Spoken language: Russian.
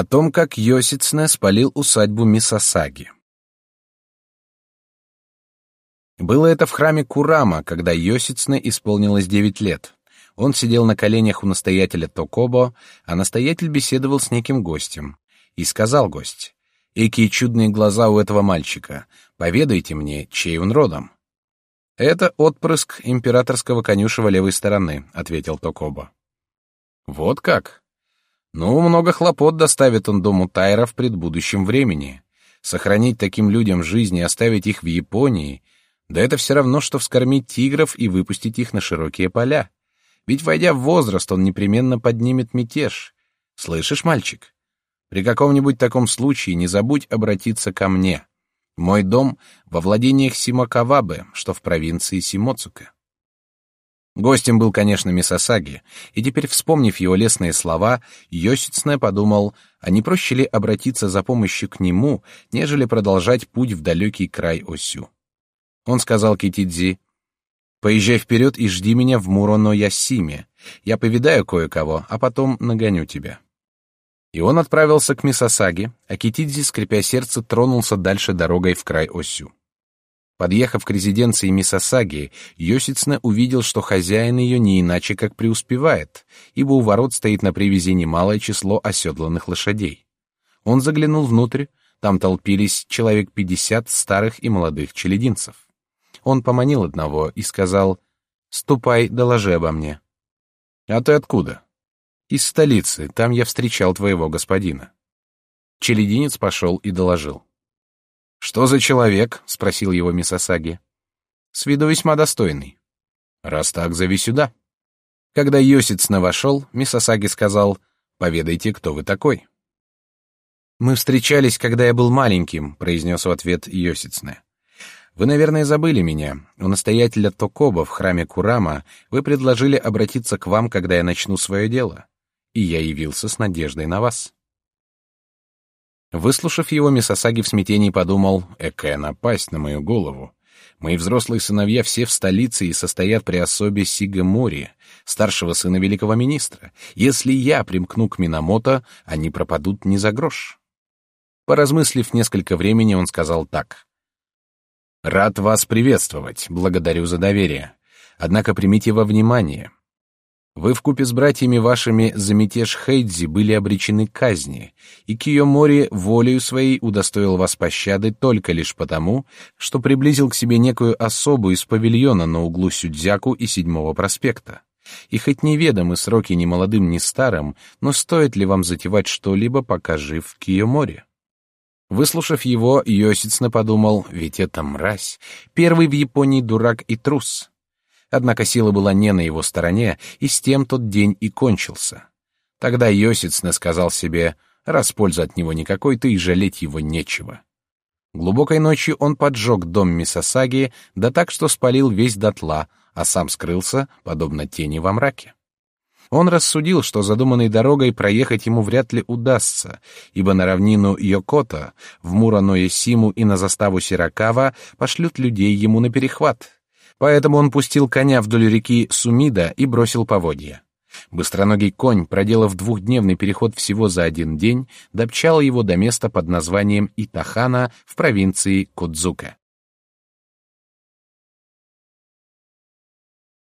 О том, как Йосицне спалил усадьбу Мисасаги. Было это в храме Курама, когда Йосицне исполнилось девять лет. Он сидел на коленях у настоятеля Токобо, а настоятель беседовал с неким гостем. И сказал гость, «Экие чудные глаза у этого мальчика. Поведайте мне, чей он родом?» «Это отпрыск императорского конюшева левой стороны», — ответил Токобо. «Вот как? Ну, много хлопот доставит он дому Тайра в предбудущем времени. Сохранить таким людям жизнь и оставить их в Японии, да это все равно, что вскормить тигров и выпустить их на широкие поля. Ведь, войдя в возраст, он непременно поднимет мятеж. Слышишь, мальчик? При каком-нибудь таком случае не забудь обратиться ко мне. Мой дом во владениях Симакавабы, что в провинции Симоцука. Гостем был, конечно, Мисасаги, и теперь, вспомнив его лестные слова, Йосицне подумал, а не проще ли обратиться за помощью к нему, нежели продолжать путь в далекий край Осю. Он сказал Китидзи, «Поезжай вперед и жди меня в Муроно-Ясиме. Я повидаю кое-кого, а потом нагоню тебя». И он отправился к Мисасаги, а Китидзи, скрипя сердце, тронулся дальше дорогой в край Осю. Подъехав к резиденции Мисасаги, Йосицне увидел, что хозяин ее не иначе как преуспевает, ибо у ворот стоит на привязи немалое число оседланных лошадей. Он заглянул внутрь, там толпились человек пятьдесят старых и молодых челединцев. Он поманил одного и сказал, «Ступай, доложи обо мне». «А ты откуда?» «Из столицы, там я встречал твоего господина». Челединец пошел и доложил. «Что за человек?» — спросил его Мисасаги. «С виду весьма достойный». «Раз так, зови сюда». Когда Йосицна вошел, Мисасаги сказал, «Поведайте, кто вы такой». «Мы встречались, когда я был маленьким», — произнес в ответ Йосицне. «Вы, наверное, забыли меня. У настоятеля Токоба в храме Курама вы предложили обратиться к вам, когда я начну свое дело. И я явился с надеждой на вас». Выслушав его, Мисосаги в смятении подумал, «Экая напасть на мою голову. Мои взрослые сыновья все в столице и состоят при особе Сигамори, старшего сына великого министра. Если я примкну к Минамото, они пропадут не за грош». Поразмыслив несколько времени, он сказал так. «Рад вас приветствовать, благодарю за доверие. Однако примите во внимание, вы вкупе с братьями вашими за мятеж Хейдзи были обречены казни, и Киомори волею своей удостоил вас пощады только лишь потому, что приблизил к себе некую особу из павильона на углу Сюдзяку и Седьмого проспекта. И хоть неведомы сроки ни молодым, ни старым, но стоит ли вам затевать что-либо, пока жив Киомори? Выслушав его, Йосицна подумал, ведь это мразь, первый в Японии дурак и трус. Однако сила была не на его стороне, и с тем тот день и кончился. Тогда Йосицне сказал себе, раз пользы от него никакой, то и жалеть его нечего. Глубокой ночью он поджег дом Мисасаги, да так, что спалил весь дотла, а сам скрылся, подобно тени во мраке. Он рассудил, что задуманной дорогой проехать ему вряд ли удастся, ибо на равнину Йокото, в Мураноэ-Симу и на заставу Сиракава пошлют людей ему на перехват. Поэтому он пустил коня вдоль реки Сумида и бросил поводья. Быстроногий конь, проделав двухдневный переход всего за один день, допчал его до места под названием Итахана в провинции Кодзука.